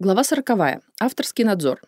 Глава 40. Авторский надзор.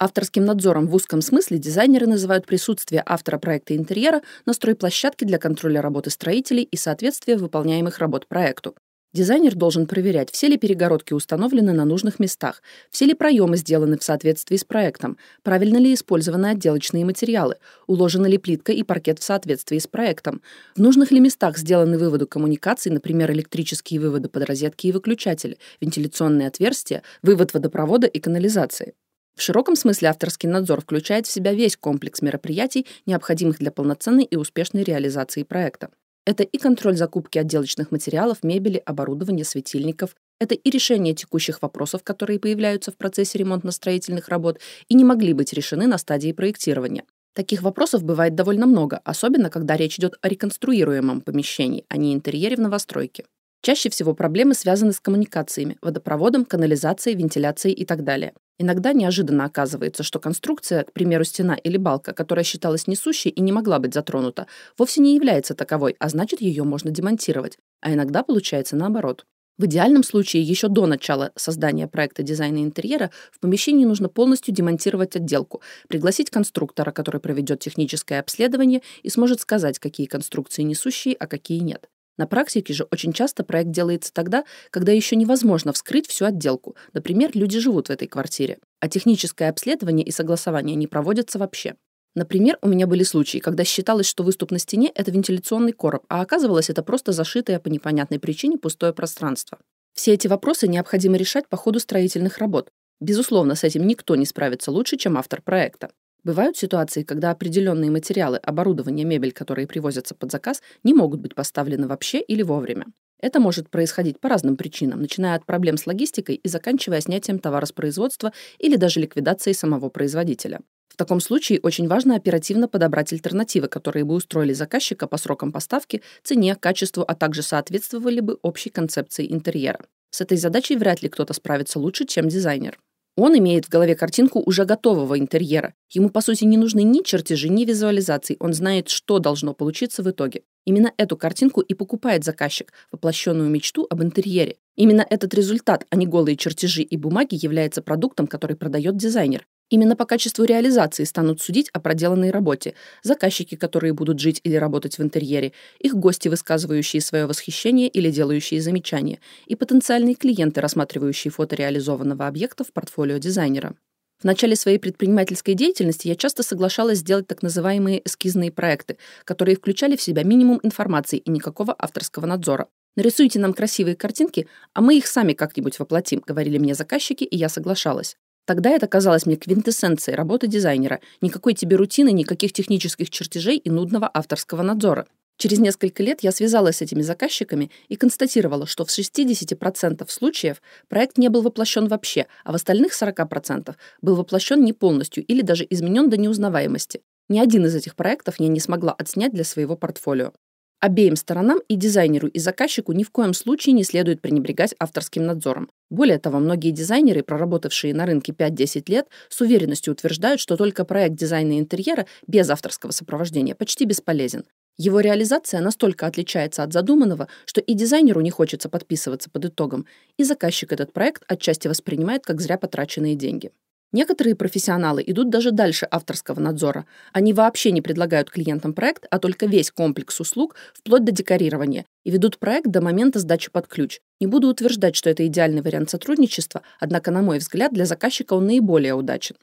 Авторским надзором в узком смысле дизайнеры называют присутствие автора проекта интерьера на стройплощадке для контроля работы строителей и соответствия выполняемых работ проекту. Дизайнер должен проверять, все ли перегородки установлены на нужных местах, все ли проемы сделаны в соответствии с проектом, правильно ли использованы отделочные материалы, уложена ли плитка и паркет в соответствии с проектом, в нужных ли местах сделаны выводы коммуникаций, например, электрические выводы под розетки и выключатели, вентиляционные отверстия, вывод водопровода и канализации. В широком смысле авторский надзор включает в себя весь комплекс мероприятий, необходимых для полноценной и успешной реализации проекта. Это и контроль закупки отделочных материалов, мебели, оборудования, светильников. Это и решение текущих вопросов, которые появляются в процессе ремонтно-строительных работ и не могли быть решены на стадии проектирования. Таких вопросов бывает довольно много, особенно когда речь идет о реконструируемом помещении, а не интерьере в новостройке. Чаще всего проблемы связаны с коммуникациями, водопроводом, канализацией, вентиляцией и так далее. Иногда неожиданно оказывается, что конструкция, к примеру, стена или балка, которая считалась несущей и не могла быть затронута, вовсе не является таковой, а значит, ее можно демонтировать. А иногда получается наоборот. В идеальном случае еще до начала создания проекта дизайна интерьера в помещении нужно полностью демонтировать отделку, пригласить конструктора, который проведет техническое обследование и сможет сказать, какие конструкции несущие, а какие нет. На практике же очень часто проект делается тогда, когда еще невозможно вскрыть всю отделку. Например, люди живут в этой квартире, а техническое обследование и согласование не проводятся вообще. Например, у меня были случаи, когда считалось, что выступ на стене — это вентиляционный короб, а оказывалось, это просто зашитое по непонятной причине пустое пространство. Все эти вопросы необходимо решать по ходу строительных работ. Безусловно, с этим никто не справится лучше, чем автор проекта. Бывают ситуации, когда определенные материалы, оборудование, мебель, которые привозятся под заказ, не могут быть поставлены вообще или вовремя. Это может происходить по разным причинам, начиная от проблем с логистикой и заканчивая снятием товара с производства или даже ликвидацией самого производителя. В таком случае очень важно оперативно подобрать альтернативы, которые бы устроили заказчика по срокам поставки, цене, качеству, а также соответствовали бы общей концепции интерьера. С этой задачей вряд ли кто-то справится лучше, чем дизайнер. Он имеет в голове картинку уже готового интерьера. Ему, по сути, не нужны ни чертежи, ни визуализации. Он знает, что должно получиться в итоге. Именно эту картинку и покупает заказчик, воплощенную мечту об интерьере. Именно этот результат, а не голые чертежи и бумаги, является продуктом, который продает дизайнер. Именно по качеству реализации станут судить о проделанной работе заказчики, которые будут жить или работать в интерьере, их гости, высказывающие свое восхищение или делающие замечания, и потенциальные клиенты, рассматривающие фото реализованного объекта в портфолио дизайнера. В начале своей предпринимательской деятельности я часто соглашалась сделать так называемые эскизные проекты, которые включали в себя минимум информации и никакого авторского надзора. «Нарисуйте нам красивые картинки, а мы их сами как-нибудь воплотим», — говорили мне заказчики, и я соглашалась. Тогда это казалось мне квинтэссенцией работы дизайнера. Никакой тебе рутины, никаких технических чертежей и нудного авторского надзора. Через несколько лет я связалась с этими заказчиками и констатировала, что в 60% случаев проект не был воплощен вообще, а в остальных 40% был воплощен не полностью или даже изменен до неузнаваемости. Ни один из этих проектов я не смогла отснять для своего портфолио. Обеим сторонам, и дизайнеру, и заказчику ни в коем случае не следует пренебрегать авторским надзором. Более того, многие дизайнеры, проработавшие на рынке 5-10 лет, с уверенностью утверждают, что только проект дизайна интерьера без авторского сопровождения почти бесполезен. Его реализация настолько отличается от задуманного, что и дизайнеру не хочется подписываться под итогом, и заказчик этот проект отчасти воспринимает как зря потраченные деньги. Некоторые профессионалы идут даже дальше авторского надзора. Они вообще не предлагают клиентам проект, а только весь комплекс услуг, вплоть до декорирования, и ведут проект до момента сдачи под ключ. Не буду утверждать, что это идеальный вариант сотрудничества, однако, на мой взгляд, для заказчика он наиболее удачен.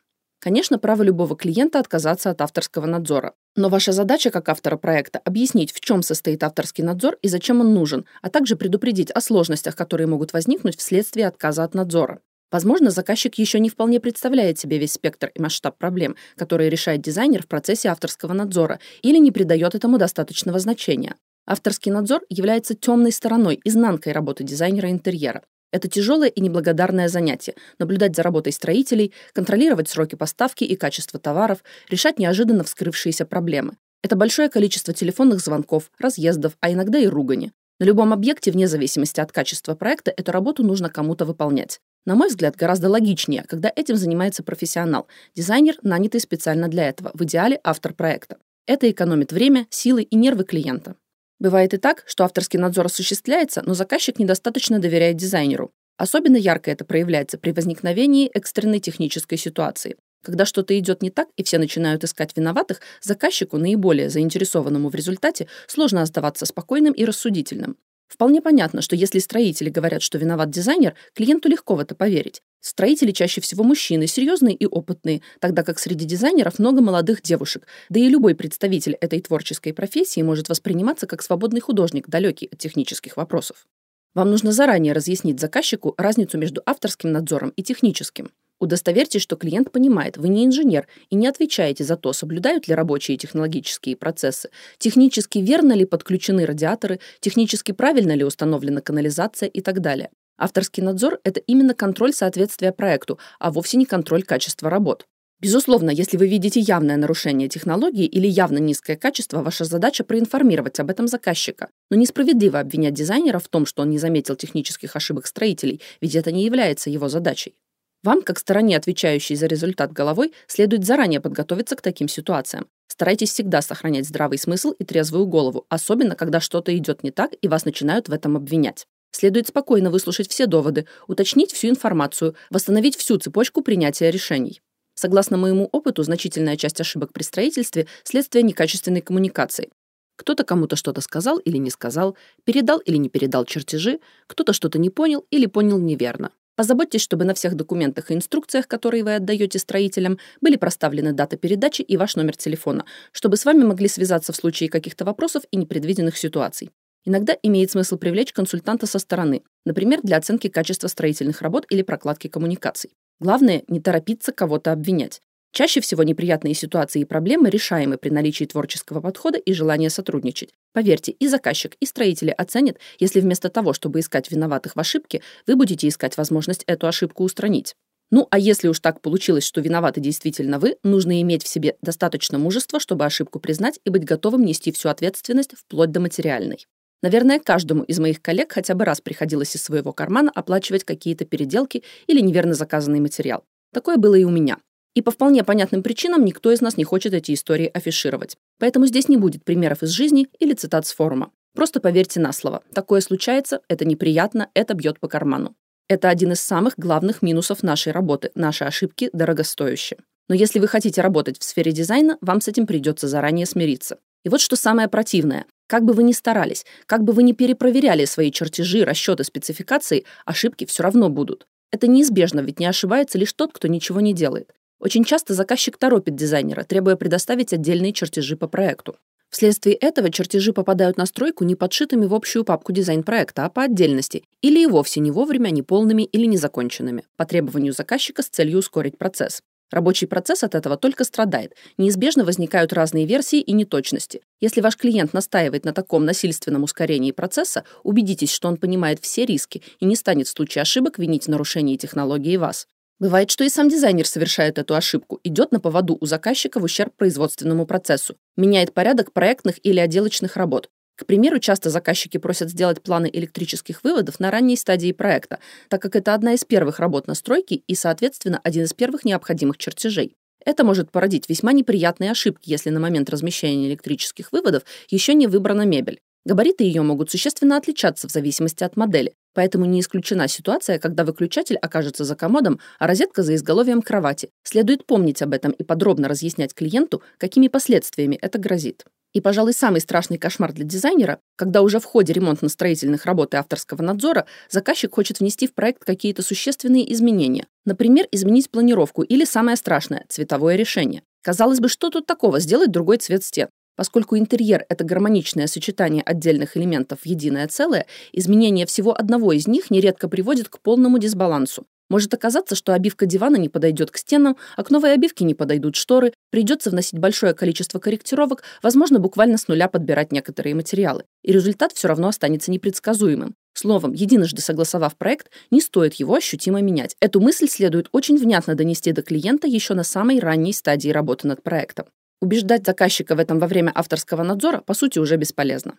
Конечно, право любого клиента отказаться от авторского надзора. Но ваша задача как автора проекта – объяснить, в чем состоит авторский надзор и зачем он нужен, а также предупредить о сложностях, которые могут возникнуть вследствие отказа от надзора. Возможно, заказчик еще не вполне представляет себе весь спектр и масштаб проблем, которые решает дизайнер в процессе авторского надзора, или не придает этому достаточного значения. Авторский надзор является темной стороной, изнанкой работы дизайнера интерьера. Это тяжелое и неблагодарное занятие – наблюдать за работой строителей, контролировать сроки поставки и качество товаров, решать неожиданно вскрывшиеся проблемы. Это большое количество телефонных звонков, разъездов, а иногда и ругани. На любом объекте, вне зависимости от качества проекта, эту работу нужно кому-то выполнять. На мой взгляд, гораздо логичнее, когда этим занимается профессионал, дизайнер, нанятый специально для этого, в идеале автор проекта. Это экономит время, силы и нервы клиента. Бывает и так, что авторский надзор осуществляется, но заказчик недостаточно доверяет дизайнеру. Особенно ярко это проявляется при возникновении экстренной технической ситуации. Когда что-то идет не так, и все начинают искать виноватых, заказчику, наиболее заинтересованному в результате, сложно оставаться спокойным и рассудительным. Вполне понятно, что если строители говорят, что виноват дизайнер, клиенту легко в это поверить. Строители чаще всего мужчины, серьезные и опытные, тогда как среди дизайнеров много молодых девушек, да и любой представитель этой творческой профессии может восприниматься как свободный художник, далекий от технических вопросов. Вам нужно заранее разъяснить заказчику разницу между авторским надзором и техническим. Удостоверьтесь, что клиент понимает, вы не инженер и не отвечаете за то, соблюдают ли рабочие технологические процессы, технически верно ли подключены радиаторы, технически правильно ли установлена канализация и так далее. Авторский надзор – это именно контроль соответствия проекту, а вовсе не контроль качества работ. Безусловно, если вы видите явное нарушение технологии или явно низкое качество, ваша задача проинформировать об этом заказчика. Но несправедливо обвинять дизайнера в том, что он не заметил технических ошибок строителей, ведь это не является его задачей. Вам, как стороне, отвечающей за результат головой, следует заранее подготовиться к таким ситуациям. Старайтесь всегда сохранять здравый смысл и трезвую голову, особенно когда что-то идет не так и вас начинают в этом обвинять. Следует спокойно выслушать все доводы, уточнить всю информацию, восстановить всю цепочку принятия решений. Согласно моему опыту, значительная часть ошибок при строительстве – следствие некачественной коммуникации. Кто-то кому-то что-то сказал или не сказал, передал или не передал чертежи, кто-то что-то не понял или понял неверно. Позаботьтесь, чтобы на всех документах и инструкциях, которые вы отдаете строителям, были проставлены дата передачи и ваш номер телефона, чтобы с вами могли связаться в случае каких-то вопросов и непредвиденных ситуаций. Иногда имеет смысл привлечь консультанта со стороны, например, для оценки качества строительных работ или прокладки коммуникаций. Главное, не торопиться кого-то обвинять. Чаще всего неприятные ситуации и проблемы решаемы при наличии творческого подхода и желания сотрудничать. Поверьте, и заказчик, и строители оценят, если вместо того, чтобы искать виноватых в ошибке, вы будете искать возможность эту ошибку устранить. Ну, а если уж так получилось, что виноваты действительно вы, нужно иметь в себе достаточно мужества, чтобы ошибку признать и быть готовым нести всю ответственность вплоть до материальной. Наверное, каждому из моих коллег хотя бы раз приходилось из своего кармана оплачивать какие-то переделки или неверно заказанный материал. Такое было и у меня. И по вполне понятным причинам никто из нас не хочет эти истории афишировать. Поэтому здесь не будет примеров из жизни или цитат с форума. Просто поверьте на слово. Такое случается, это неприятно, это бьет по карману. Это один из самых главных минусов нашей работы. Наши ошибки дорогостоящие. Но если вы хотите работать в сфере дизайна, вам с этим придется заранее смириться. И вот что самое противное. Как бы вы ни старались, как бы вы ни перепроверяли свои чертежи, расчеты, спецификации, ошибки все равно будут. Это неизбежно, ведь не ошибается лишь тот, кто ничего не делает. Очень часто заказчик торопит дизайнера, требуя предоставить отдельные чертежи по проекту. Вследствие этого чертежи попадают на стройку не подшитыми в общую папку дизайн-проекта, а по отдельности, или и вовсе не вовремя, неполными или незаконченными, по требованию заказчика с целью ускорить процесс. Рабочий процесс от этого только страдает. Неизбежно возникают разные версии и неточности. Если ваш клиент настаивает на таком насильственном ускорении процесса, убедитесь, что он понимает все риски и не станет в случае ошибок винить в нарушении технологии вас. Бывает, что и сам дизайнер совершает эту ошибку, идет на поводу у заказчика в ущерб производственному процессу, меняет порядок проектных или отделочных работ, к примеру, часто заказчики просят сделать планы электрических выводов на ранней стадии проекта, так как это одна из первых работ на стройке и, соответственно, один из первых необходимых чертежей. Это может породить весьма неприятные ошибки, если на момент размещения электрических выводов еще не выбрана мебель. Габариты ее могут существенно отличаться в зависимости от модели, поэтому не исключена ситуация, когда выключатель окажется за комодом, а розетка за изголовьем кровати. Следует помнить об этом и подробно разъяснять клиенту, какими последствиями это грозит. И, пожалуй, самый страшный кошмар для дизайнера, когда уже в ходе ремонтно-строительных работ и авторского надзора заказчик хочет внести в проект какие-то существенные изменения. Например, изменить планировку или, самое страшное, цветовое решение. Казалось бы, что тут такого сделать другой цвет стен? Поскольку интерьер – это гармоничное сочетание отдельных элементов в единое целое, изменение всего одного из них нередко приводит к полному дисбалансу. Может оказаться, что обивка дивана не подойдет к стенам, а к новой обивке не подойдут шторы, придется вносить большое количество корректировок, возможно, буквально с нуля подбирать некоторые материалы. И результат все равно останется непредсказуемым. Словом, единожды согласовав проект, не стоит его ощутимо менять. Эту мысль следует очень внятно донести до клиента еще на самой ранней стадии работы над проектом. Убеждать заказчика в этом во время авторского надзора, по сути, уже бесполезно.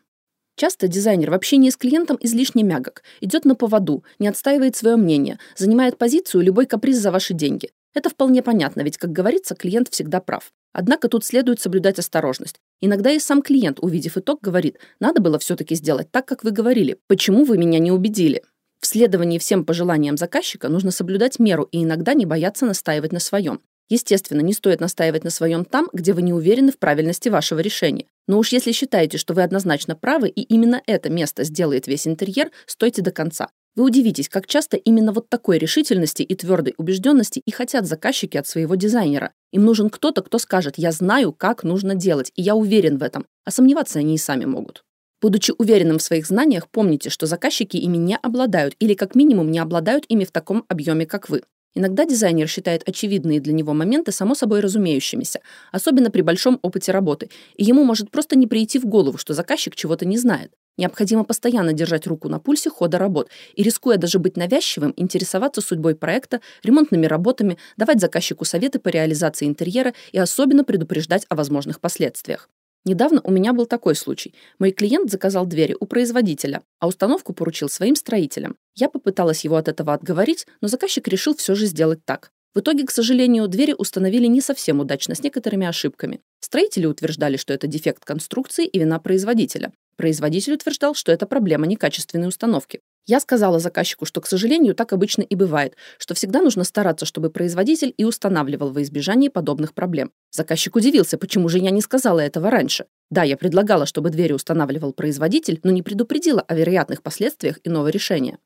Часто дизайнер в общении с клиентом излишне мягок, идет на поводу, не отстаивает свое мнение, занимает позицию любой каприз за ваши деньги. Это вполне понятно, ведь, как говорится, клиент всегда прав. Однако тут следует соблюдать осторожность. Иногда и сам клиент, увидев итог, говорит, надо было все-таки сделать так, как вы говорили. Почему вы меня не убедили? В следовании всем пожеланиям заказчика нужно соблюдать меру и иногда не бояться настаивать на своем. Естественно, не стоит настаивать на своем там, где вы не уверены в правильности вашего решения. Но уж если считаете, что вы однозначно правы, и именно это место сделает весь интерьер, стойте до конца. Вы удивитесь, как часто именно вот такой решительности и твердой убежденности и хотят заказчики от своего дизайнера. Им нужен кто-то, кто скажет «я знаю, как нужно делать, и я уверен в этом», а сомневаться они и сами могут. Будучи уверенным в своих знаниях, помните, что заказчики ими не обладают или как минимум не обладают ими в таком объеме, как вы. Иногда дизайнер считает очевидные для него моменты само собой разумеющимися, особенно при большом опыте работы, и ему может просто не прийти в голову, что заказчик чего-то не знает. Необходимо постоянно держать руку на пульсе хода работ и, рискуя даже быть навязчивым, интересоваться судьбой проекта, ремонтными работами, давать заказчику советы по реализации интерьера и особенно предупреждать о возможных последствиях. Недавно у меня был такой случай. Мой клиент заказал двери у производителя, а установку поручил своим строителям. Я попыталась его от этого отговорить, но заказчик решил все же сделать так. В итоге, к сожалению, двери установили не совсем удачно, с некоторыми ошибками. Строители утверждали, что это дефект конструкции и вина производителя. Производитель утверждал, что это проблема некачественной установки. Я сказала заказчику, что, к сожалению, так обычно и бывает, что всегда нужно стараться, чтобы производитель и устанавливал во избежание подобных проблем. Заказчик удивился, почему же я не сказала этого раньше. Да, я предлагала, чтобы двери устанавливал производитель, но не предупредила о вероятных последствиях иного решения.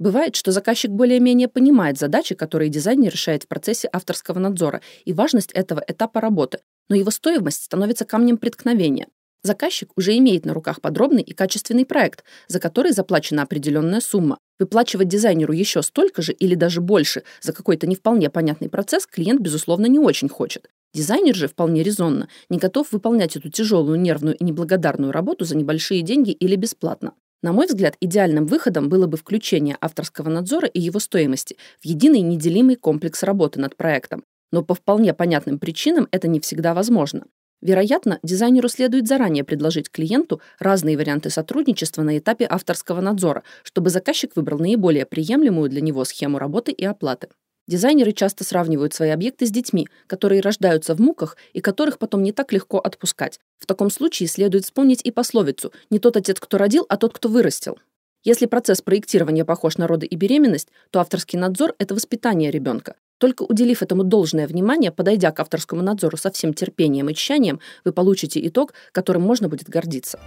Бывает, что заказчик более-менее понимает задачи, которые дизайнер решает в процессе авторского надзора, и важность этого этапа работы, но его стоимость становится камнем преткновения. Заказчик уже имеет на руках подробный и качественный проект, за который заплачена определенная сумма. Выплачивать дизайнеру еще столько же или даже больше за какой-то не вполне понятный процесс клиент, безусловно, не очень хочет. Дизайнер же вполне резонно не готов выполнять эту тяжелую, нервную и неблагодарную работу за небольшие деньги или бесплатно. На мой взгляд, идеальным выходом было бы включение авторского надзора и его стоимости в единый неделимый комплекс работы над проектом. Но по вполне понятным причинам это не всегда возможно. Вероятно, дизайнеру следует заранее предложить клиенту разные варианты сотрудничества на этапе авторского надзора, чтобы заказчик выбрал наиболее приемлемую для него схему работы и оплаты. Дизайнеры часто сравнивают свои объекты с детьми, которые рождаются в муках и которых потом не так легко отпускать. В таком случае следует вспомнить и пословицу «не тот отец, кто родил, а тот, кто вырастил». Если процесс проектирования похож на роды и беременность, то авторский надзор – это воспитание ребенка. Только уделив этому должное внимание, подойдя к авторскому надзору со всем терпением и тщанием, вы получите итог, которым можно будет гордиться.